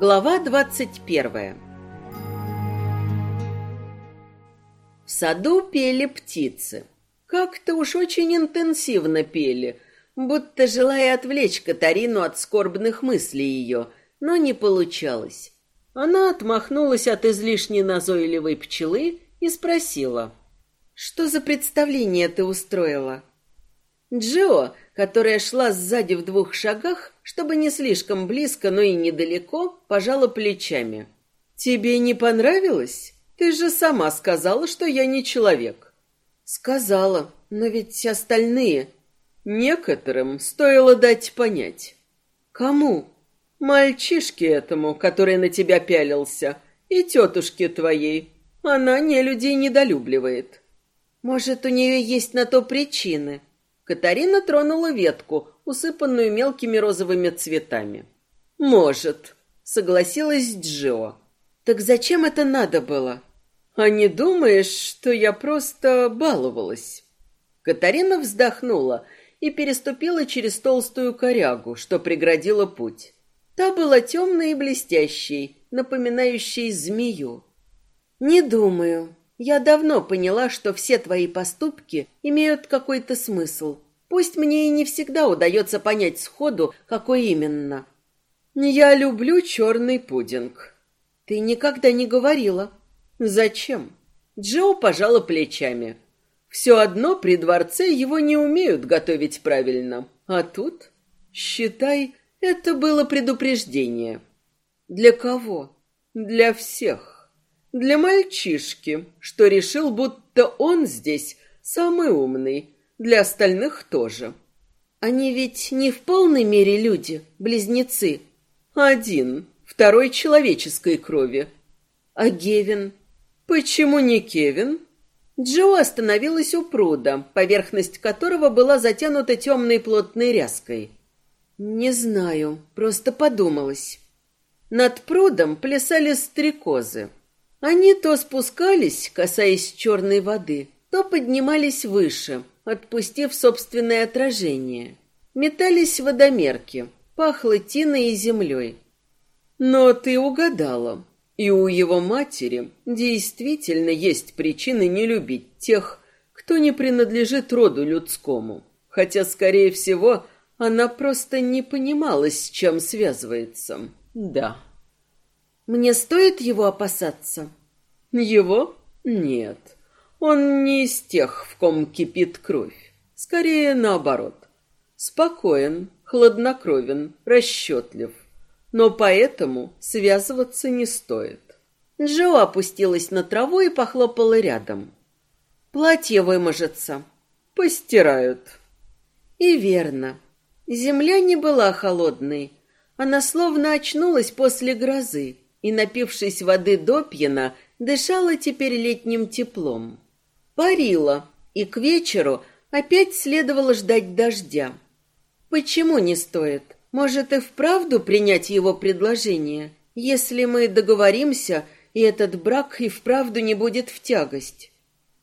Глава двадцать первая В саду пели птицы. Как-то уж очень интенсивно пели, будто желая отвлечь Катарину от скорбных мыслей ее, но не получалось. Она отмахнулась от излишне назойливой пчелы и спросила, «Что за представление ты устроила?» Джо, которая шла сзади в двух шагах, чтобы не слишком близко, но и недалеко, пожала плечами. «Тебе не понравилось? Ты же сама сказала, что я не человек». «Сказала, но ведь остальные...» «Некоторым стоило дать понять». «Кому?» «Мальчишке этому, который на тебя пялился, и тетушке твоей. Она не людей недолюбливает». «Может, у нее есть на то причины?» Катарина тронула ветку, усыпанную мелкими розовыми цветами. «Может», — согласилась Джо. «Так зачем это надо было?» «А не думаешь, что я просто баловалась?» Катарина вздохнула и переступила через толстую корягу, что преградила путь. Та была темной и блестящей, напоминающей змею. «Не думаю. Я давно поняла, что все твои поступки имеют какой-то смысл. Пусть мне и не всегда удается понять сходу, какой именно. Я люблю черный пудинг. Ты никогда не говорила. Зачем? Джо пожала плечами. Все одно при дворце его не умеют готовить правильно. А тут, считай, это было предупреждение. Для кого? Для всех. Для мальчишки, что решил, будто он здесь самый умный, для остальных тоже. Они ведь не в полной мере люди, близнецы. Один, второй человеческой крови. А Гевин? Почему не Кевин? Джо остановилась у пруда, поверхность которого была затянута темной плотной ряской. Не знаю, просто подумалось. Над прудом плясали стрекозы. Они то спускались, касаясь черной воды, то поднимались выше, отпустив собственное отражение. Метались водомерки, пахло тиной и землей. Но ты угадала. И у его матери действительно есть причины не любить тех, кто не принадлежит роду людскому. Хотя, скорее всего, она просто не понимала, с чем связывается. Да. Мне стоит его опасаться? Его? Нет. Он не из тех, в ком кипит кровь. Скорее наоборот. Спокоен, хладнокровен, расчетлив. Но поэтому связываться не стоит. Джо опустилась на траву и похлопала рядом. Платье выможется. Постирают. И верно. Земля не была холодной. Она словно очнулась после грозы и, напившись воды допьяна, дышала теперь летним теплом. Парила, и к вечеру опять следовало ждать дождя. Почему не стоит? Может, и вправду принять его предложение, если мы договоримся, и этот брак и вправду не будет в тягость?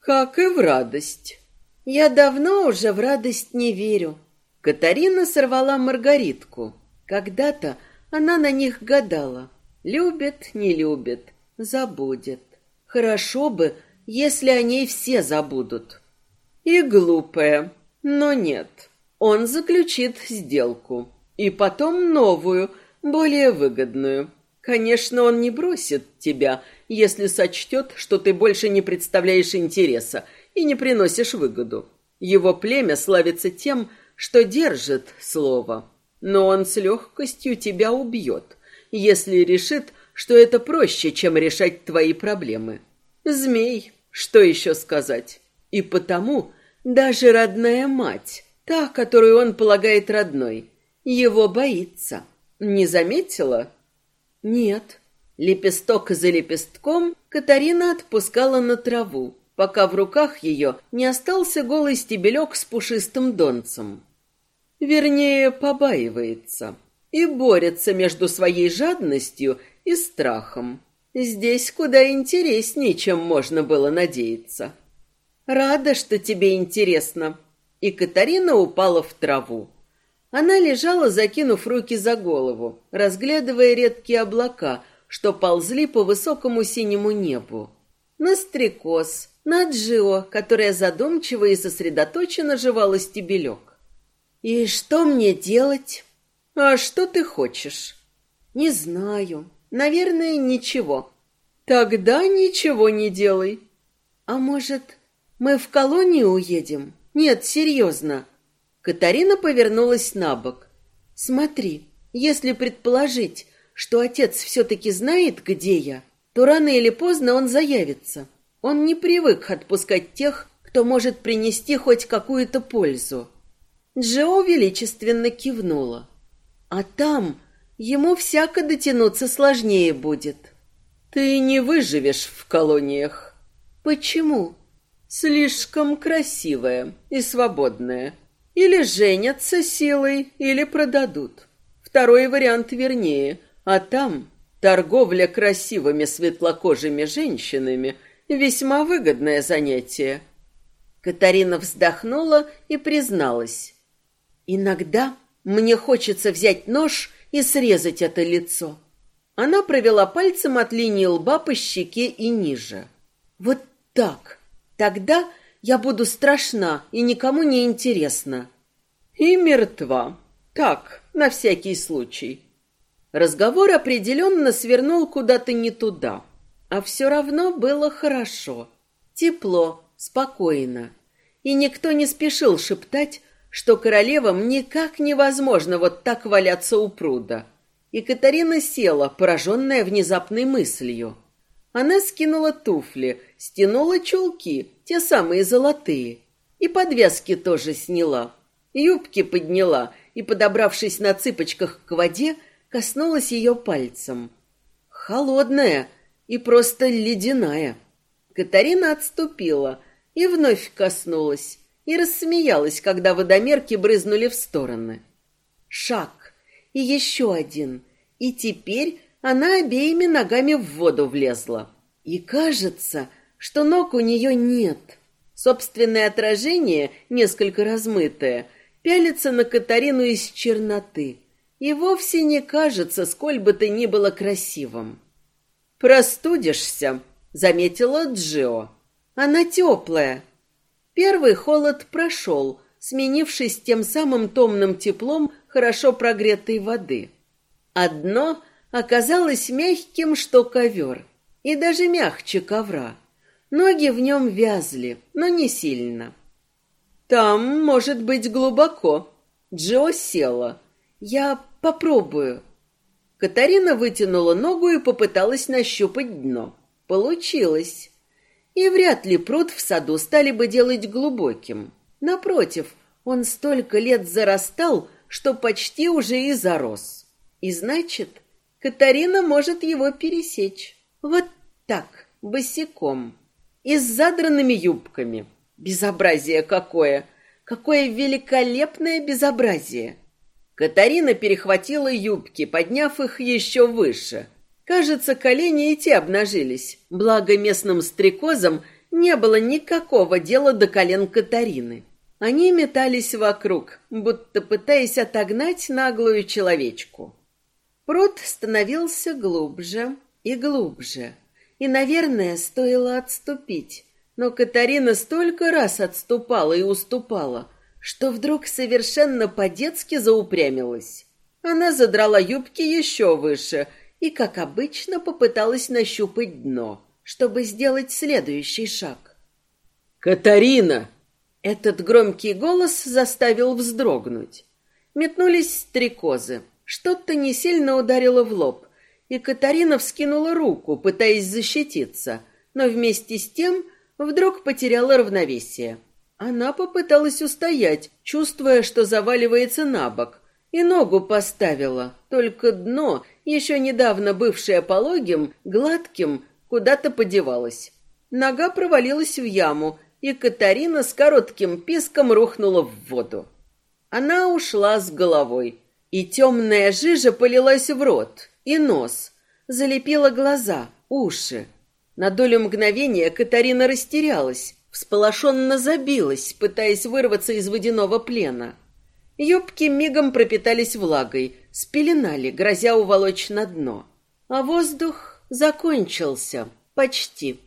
Как и в радость. Я давно уже в радость не верю. Катарина сорвала маргаритку. Когда-то она на них гадала. Любит, не любит, забудет. Хорошо бы, если о ней все забудут. И глупая, но нет. Он заключит сделку. И потом новую, более выгодную. Конечно, он не бросит тебя, если сочтет, что ты больше не представляешь интереса и не приносишь выгоду. Его племя славится тем, что держит слово. Но он с легкостью тебя убьет если решит, что это проще, чем решать твои проблемы. Змей, что еще сказать? И потому даже родная мать, та, которую он полагает родной, его боится. Не заметила? Нет. Лепесток за лепестком Катарина отпускала на траву, пока в руках ее не остался голый стебелек с пушистым донцем. Вернее, побаивается и борется между своей жадностью и страхом. Здесь куда интереснее, чем можно было надеяться. Рада, что тебе интересно. И Катарина упала в траву. Она лежала, закинув руки за голову, разглядывая редкие облака, что ползли по высокому синему небу. На стрекоз, на Джио, которая задумчиво и сосредоточенно жевала стебелек. «И что мне делать?» «А что ты хочешь?» «Не знаю. Наверное, ничего». «Тогда ничего не делай». «А может, мы в колонию уедем?» «Нет, серьезно». Катарина повернулась на бок. «Смотри, если предположить, что отец все-таки знает, где я, то рано или поздно он заявится. Он не привык отпускать тех, кто может принести хоть какую-то пользу». Джо величественно кивнула. А там ему всяко дотянуться сложнее будет. Ты не выживешь в колониях. Почему? Слишком красивая и свободная. Или женятся силой, или продадут. Второй вариант вернее. А там торговля красивыми светлокожими женщинами весьма выгодное занятие. Катарина вздохнула и призналась. Иногда мне хочется взять нож и срезать это лицо. Она провела пальцем от линии лба по щеке и ниже. Вот так. Тогда я буду страшна и никому не интересна. И мертва. Так, на всякий случай. Разговор определенно свернул куда-то не туда. А все равно было хорошо. Тепло, спокойно. И никто не спешил шептать, что королевам никак невозможно вот так валяться у пруда. И Катарина села, пораженная внезапной мыслью. Она скинула туфли, стянула чулки, те самые золотые, и подвязки тоже сняла. Юбки подняла и, подобравшись на цыпочках к воде, коснулась ее пальцем. Холодная и просто ледяная. Катарина отступила и вновь коснулась, и рассмеялась, когда водомерки брызнули в стороны. Шаг. И еще один. И теперь она обеими ногами в воду влезла. И кажется, что ног у нее нет. Собственное отражение, несколько размытое, пялится на Катарину из черноты. И вовсе не кажется, сколь бы ты ни было красивым. «Простудишься», — заметила Джио. «Она теплая», Первый холод прошел, сменившись тем самым томным теплом хорошо прогретой воды. Одно оказалось мягким, что ковер, и даже мягче ковра. Ноги в нем вязли, но не сильно. «Там, может быть, глубоко». Джо села. «Я попробую». Катарина вытянула ногу и попыталась нащупать дно. Получилось и вряд ли пруд в саду стали бы делать глубоким. Напротив, он столько лет зарастал, что почти уже и зарос. И значит, Катарина может его пересечь. Вот так, босиком. И с задранными юбками. Безобразие какое! Какое великолепное безобразие! Катарина перехватила юбки, подняв их еще выше – Кажется, колени и те обнажились, благо местным стрекозам не было никакого дела до колен Катарины. Они метались вокруг, будто пытаясь отогнать наглую человечку. Пруд становился глубже и глубже, и, наверное, стоило отступить. Но Катарина столько раз отступала и уступала, что вдруг совершенно по-детски заупрямилась. Она задрала юбки еще выше — и, как обычно, попыталась нащупать дно, чтобы сделать следующий шаг. «Катарина!» Этот громкий голос заставил вздрогнуть. Метнулись стрекозы. Что-то не сильно ударило в лоб, и Катарина вскинула руку, пытаясь защититься, но вместе с тем вдруг потеряла равновесие. Она попыталась устоять, чувствуя, что заваливается на бок, и ногу поставила, только дно, еще недавно бывшее пологим, гладким, куда-то подевалось. Нога провалилась в яму, и Катарина с коротким писком рухнула в воду. Она ушла с головой, и темная жижа полилась в рот и нос, залепила глаза, уши. На долю мгновения Катарина растерялась, всполошенно забилась, пытаясь вырваться из водяного плена. Юбки мигом пропитались влагой, спеленали, грозя уволочь на дно. А воздух закончился. Почти.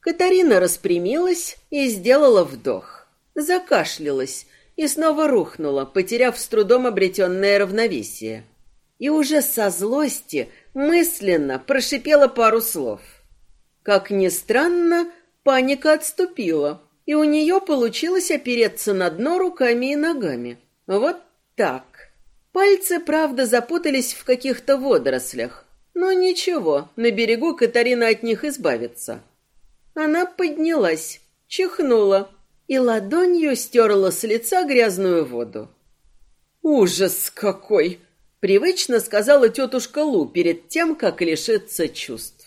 Катарина распрямилась и сделала вдох. Закашлялась и снова рухнула, потеряв с трудом обретенное равновесие. И уже со злости мысленно прошипела пару слов. Как ни странно, паника отступила, и у нее получилось опереться на дно руками и ногами. Вот так. Пальцы, правда, запутались в каких-то водорослях. Но ничего, на берегу Катарина от них избавится. Она поднялась, чихнула и ладонью стерла с лица грязную воду. «Ужас какой!» — привычно сказала тетушка Лу перед тем, как лишиться чувств.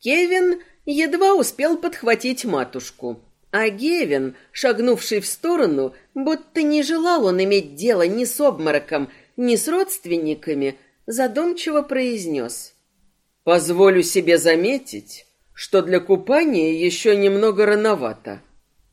Кевин едва успел подхватить матушку, а Гевин, шагнувший в сторону, будто не желал он иметь дело ни с обмороком, ни с родственниками, задумчиво произнес. «Позволю себе заметить, что для купания еще немного рановато».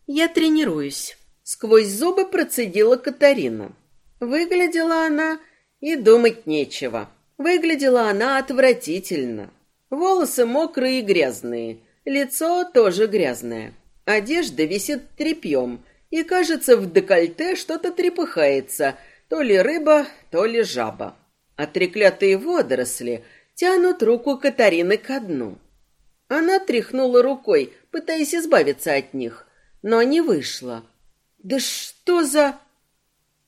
«Я тренируюсь», — сквозь зубы процедила Катарина. Выглядела она и думать нечего. Выглядела она отвратительно. Волосы мокрые и грязные, лицо тоже грязное. Одежда висит тряпьем, и, кажется, в декольте что-то трепыхается, то ли рыба, то ли жаба. А треклятые водоросли тянут руку Катарины ко дну. Она тряхнула рукой, пытаясь избавиться от них, но не вышло. Да что за...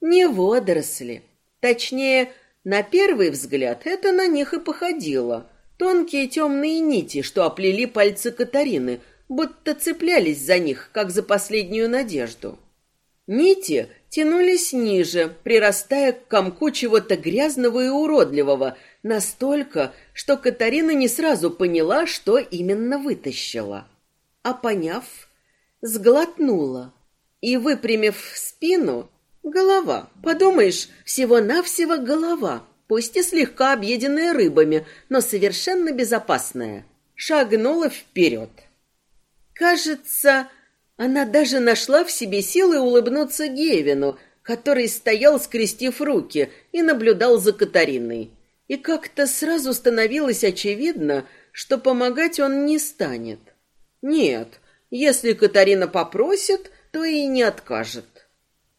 Не водоросли. Точнее, на первый взгляд это на них и походило. Тонкие темные нити, что оплели пальцы Катарины, будто цеплялись за них, как за последнюю надежду. Нити тянулись ниже, прирастая к комку чего-то грязного и уродливого, настолько, что Катарина не сразу поняла, что именно вытащила. А поняв, сглотнула и, выпрямив спину, голова, подумаешь, всего-навсего голова, пусть и слегка объеденная рыбами, но совершенно безопасная, шагнула вперед. Кажется, она даже нашла в себе силы улыбнуться Гевину, который стоял, скрестив руки, и наблюдал за Катариной. И как-то сразу становилось очевидно, что помогать он не станет. Нет, если Катарина попросит, то и не откажет.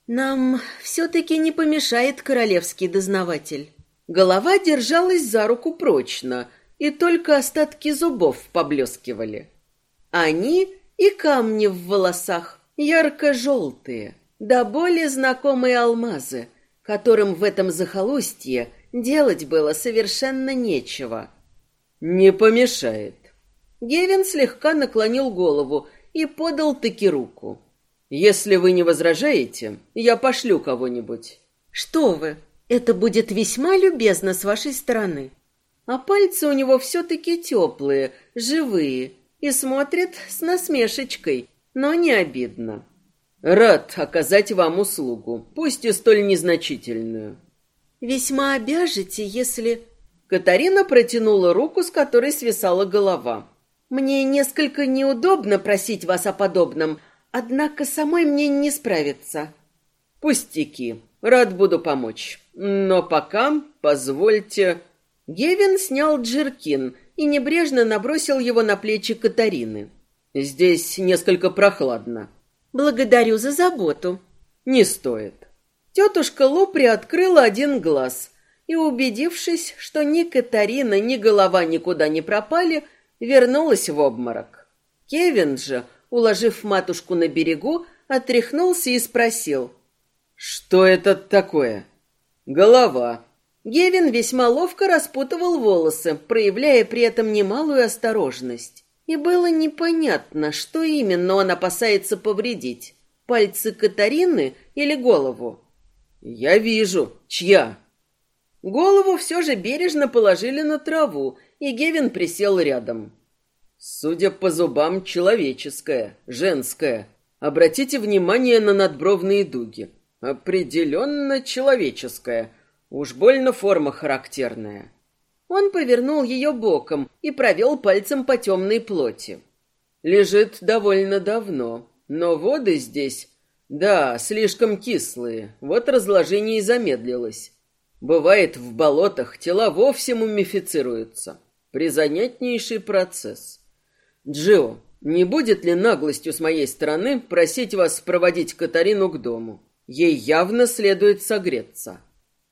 Нам все-таки не помешает королевский дознаватель. Голова держалась за руку прочно, и только остатки зубов поблескивали. Они и камни в волосах, ярко-желтые, да более знакомые алмазы, которым в этом захолустье делать было совершенно нечего. «Не помешает». Гевин слегка наклонил голову и подал таки руку. «Если вы не возражаете, я пошлю кого-нибудь». «Что вы, это будет весьма любезно с вашей стороны». А пальцы у него все-таки теплые, живые, и смотрит с насмешечкой, но не обидно. Рад оказать вам услугу, пусть и столь незначительную. Весьма обяжете, если... Катарина протянула руку, с которой свисала голова. Мне несколько неудобно просить вас о подобном, однако самой мне не справиться. Пустяки. Рад буду помочь. Но пока позвольте... Гевин снял джеркин и небрежно набросил его на плечи Катарины. «Здесь несколько прохладно». «Благодарю за заботу». «Не стоит». Тетушка Лу приоткрыла один глаз и, убедившись, что ни Катарина, ни голова никуда не пропали, вернулась в обморок. Кевин же, уложив матушку на берегу, отряхнулся и спросил. «Что это такое?» «Голова», Гевин весьма ловко распутывал волосы, проявляя при этом немалую осторожность. И было непонятно, что именно он опасается повредить. Пальцы Катарины или голову? «Я вижу. Чья?» Голову все же бережно положили на траву, и Гевин присел рядом. «Судя по зубам, человеческая, женская. Обратите внимание на надбровные дуги. Определенно человеческая» Уж больно форма характерная. Он повернул ее боком и провел пальцем по темной плоти. Лежит довольно давно, но воды здесь Да, слишком кислые. Вот разложение и замедлилось. Бывает, в болотах тела вовсе мумифицируются. Призанятнейший процесс. Джио, не будет ли наглостью с моей стороны просить вас проводить Катарину к дому? Ей явно следует согреться.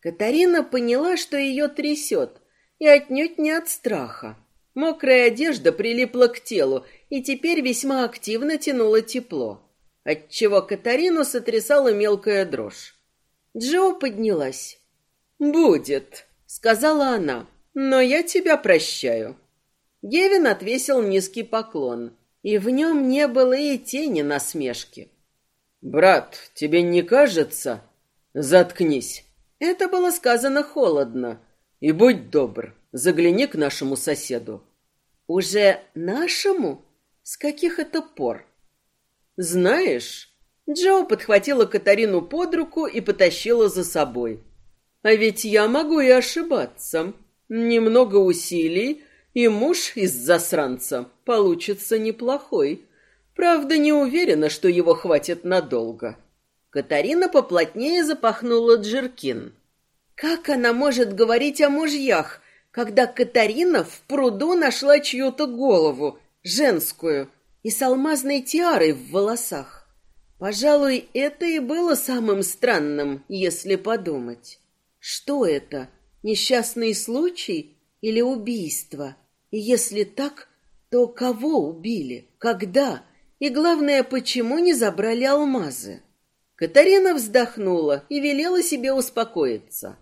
Катарина поняла, что ее трясет, и отнюдь не от страха. Мокрая одежда прилипла к телу и теперь весьма активно тянула тепло отчего Катарину сотрясала мелкая дрожь. Джо поднялась. «Будет», — сказала она, — «но я тебя прощаю». Гевин отвесил низкий поклон, и в нем не было и тени насмешки. «Брат, тебе не кажется?» «Заткнись». Это было сказано холодно. «И будь добр, загляни к нашему соседу». «Уже нашему? С каких это пор?» «Знаешь...» Джо подхватила Катарину под руку и потащила за собой. «А ведь я могу и ошибаться. Немного усилий, и муж из засранца получится неплохой. Правда, не уверена, что его хватит надолго». Катарина поплотнее запахнула джеркин. Как она может говорить о мужьях, когда Катарина в пруду нашла чью-то голову, женскую, и с алмазной тиарой в волосах. Пожалуй, это и было самым странным, если подумать. Что это? Несчастный случай или убийство? И если так, то кого убили? Когда? И главное, почему не забрали алмазы? Катарина вздохнула и велела себе успокоиться.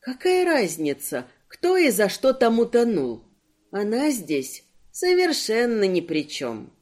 Какая разница, кто и за что там утонул? Она здесь совершенно ни при чем.